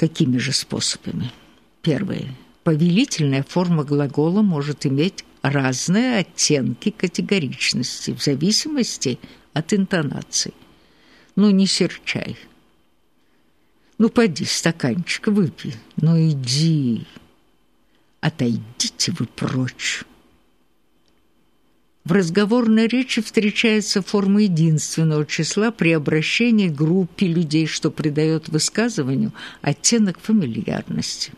Какими же способами? Первое. Повелительная форма глагола может иметь разные оттенки категоричности в зависимости от интонации. Ну, не серчай. Ну, поди, стаканчик выпей. Ну, иди. Отойдите вы прочь. В разговорной речи встречается форма единственного числа при обращении к группе людей, что придает высказыванию оттенок фамильярности.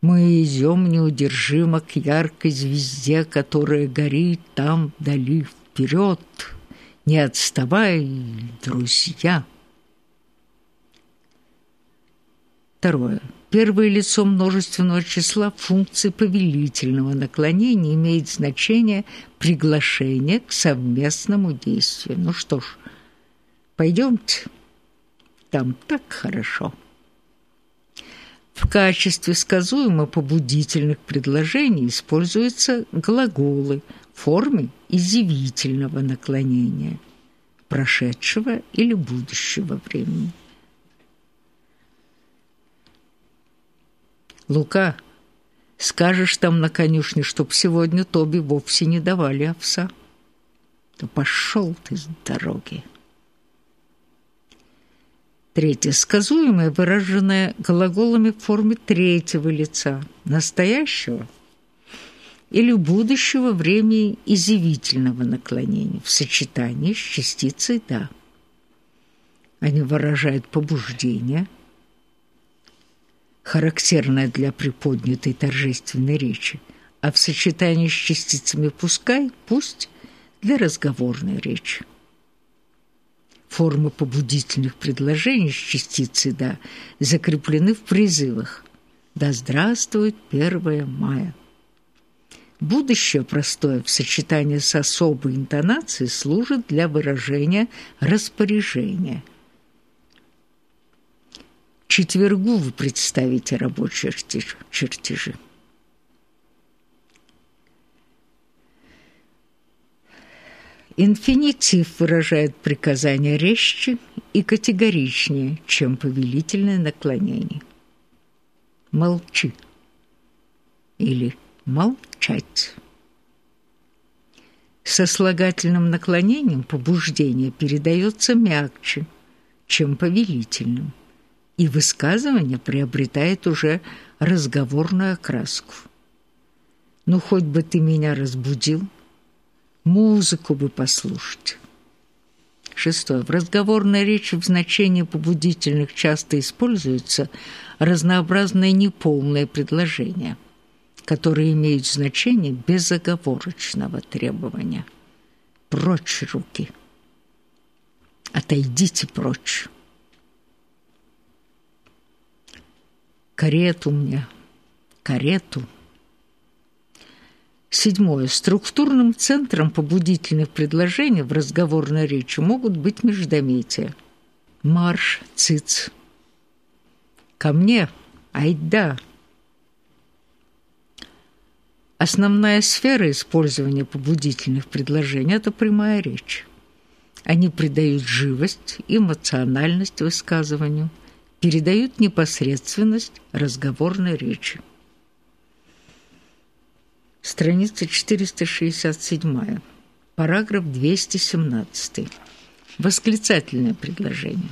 Мы идем неудержимо к яркой звезде, которая горит там вдали вперед. Не отставай, друзья. Второе. Первое лицо множественного числа функции повелительного наклонения имеет значение приглашения к совместному действию. Ну что ж, пойдемте, там так хорошо. В качестве сказуемо-побудительных предложений используются глаголы в форме изъявительного наклонения прошедшего или будущего времени. Лука, скажешь там на конюшне, чтоб сегодня Тоби вовсе не давали овса. То пошел ты с дороги. Третье. Сказуемое, выраженное глаголами в форме третьего лица, настоящего или будущего времени изъявительного наклонения в сочетании с частицей «да». Они выражают побуждение – характерная для приподнятой торжественной речи, а в сочетании с частицами «пускай», «пусть» для разговорной речи. Формы побудительных предложений с частицей «да» закреплены в призывах «Да здравствует 1 мая». Будущее простое в сочетании с особой интонацией служит для выражения распоряжения – четвергу вы представите рабочие чертежи. Инфинитив выражает приказание резче и категоричнее, чем повелительное наклонение. Молчи или молчать. Сослагательным наклонением побуждение передается мягче, чем повелительным и высказывание приобретает уже разговорную окраску. «Ну, хоть бы ты меня разбудил, музыку бы послушать». Шестое. В разговорной речи в значении побудительных часто используются разнообразные неполные предложения, которые имеют значение безоговорочного требования. «Прочь руки!» «Отойдите прочь!» Карету мне, карету. Седьмое. Структурным центром побудительных предложений в разговорной речи могут быть междометия. Марш, циц. Ко мне, айда. Основная сфера использования побудительных предложений – это прямая речь. Они придают живость, эмоциональность высказыванию – передают непосредственность разговорной речи. Страница 467. Параграф 217. Восклицательное предложение.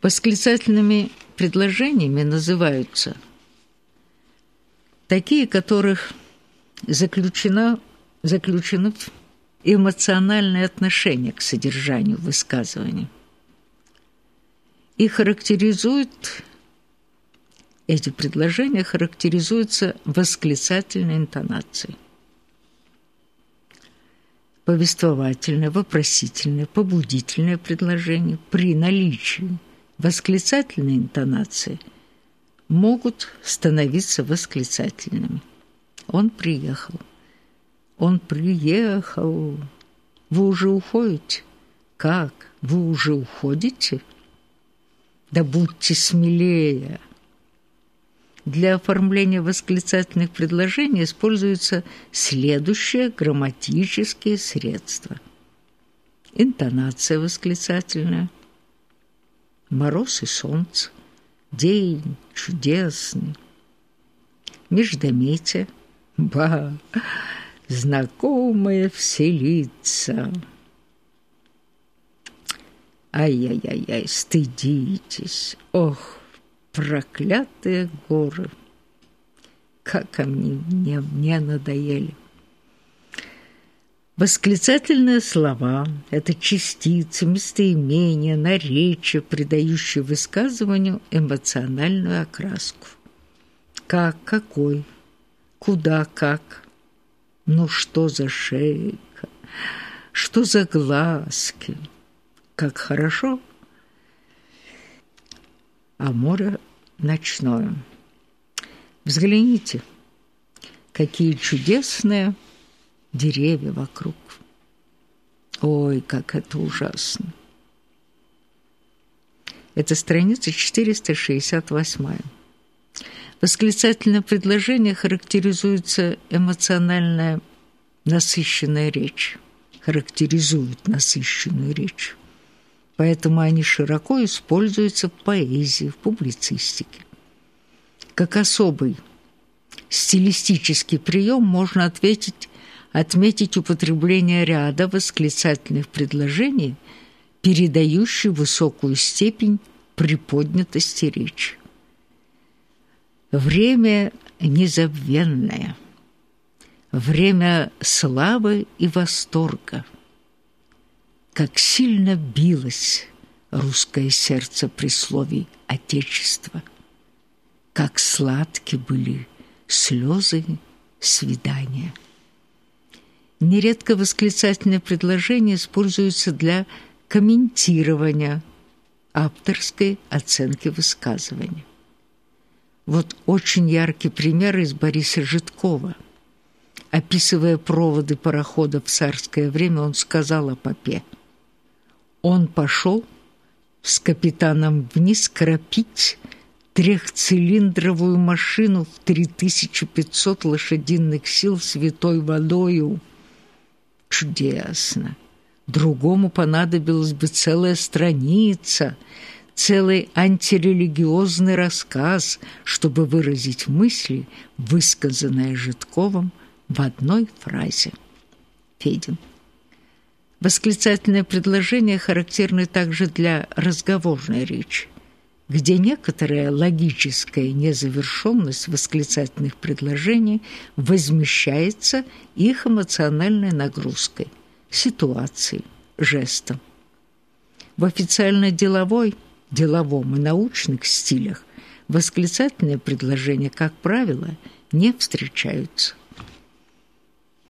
Восклицательными предложениями называются такие, которых заключено, заключено эмоциональное отношение к содержанию высказывания и характеризует эти предложения характеризуются восклицательной интонацией. Повествовательное, вопросительное, побудительное предложение при наличии восклицательной интонации могут становиться восклицательными. Он приехал. Он приехал. Вы уже уходите? Как? Вы уже уходите? Да будьте смелее. Для оформления восклицательных предложений используются следующие грамматические средства. Интонация восклицательная, Мороз и солнце, день чудесный. Междометие, ба, знакомая вселится. Ай-яй-яй-яй, стыдитесь, ох, проклятые горы, как они мне, мне надоели. Восклицательные слова – это частицы, местоимения, наречия, придающие высказыванию эмоциональную окраску. Как, какой, куда, как, ну что за шейка, что за глазки, как хорошо, а море ночное. Взгляните, какие чудесные деревья вокруг. Ой, как это ужасно. Это страница 468. Восклицательное предложение характеризуется эмоциональная насыщенная речь, характеризует насыщенную речь. Поэтому они широко используются в поэзии, в публицистике. Как особый стилистический прием можно ответить отметить употребление ряда восклицательных предложений, передающих высокую степень приподнятости речи. Время незабвенное, время славы и восторга. Как сильно билось русское сердце при слове «Отечество», как сладки были слезы свидания. Нередко восклицательные предложения используются для комментирования авторской оценки высказывания. Вот очень яркий пример из Бориса Житкова. Описывая проводы парохода в царское время, он сказал о попе. Он пошел с капитаном вниз кропить трехцилиндровую машину в 3500 лошадиных сил святой водою – чудесно. Другому понадобилась бы целая страница, целый антирелигиозный рассказ, чтобы выразить мысли, высказанные Житковым в одной фразе. Федин. Восклицательное предложение характерны также для разговорной речи где некоторая логическая незавершенность восклицательных предложений возмещается их эмоциональной нагрузкой, ситуацией, жестом. В официально-деловой, деловом и научных стилях восклицательные предложения, как правило, не встречаются.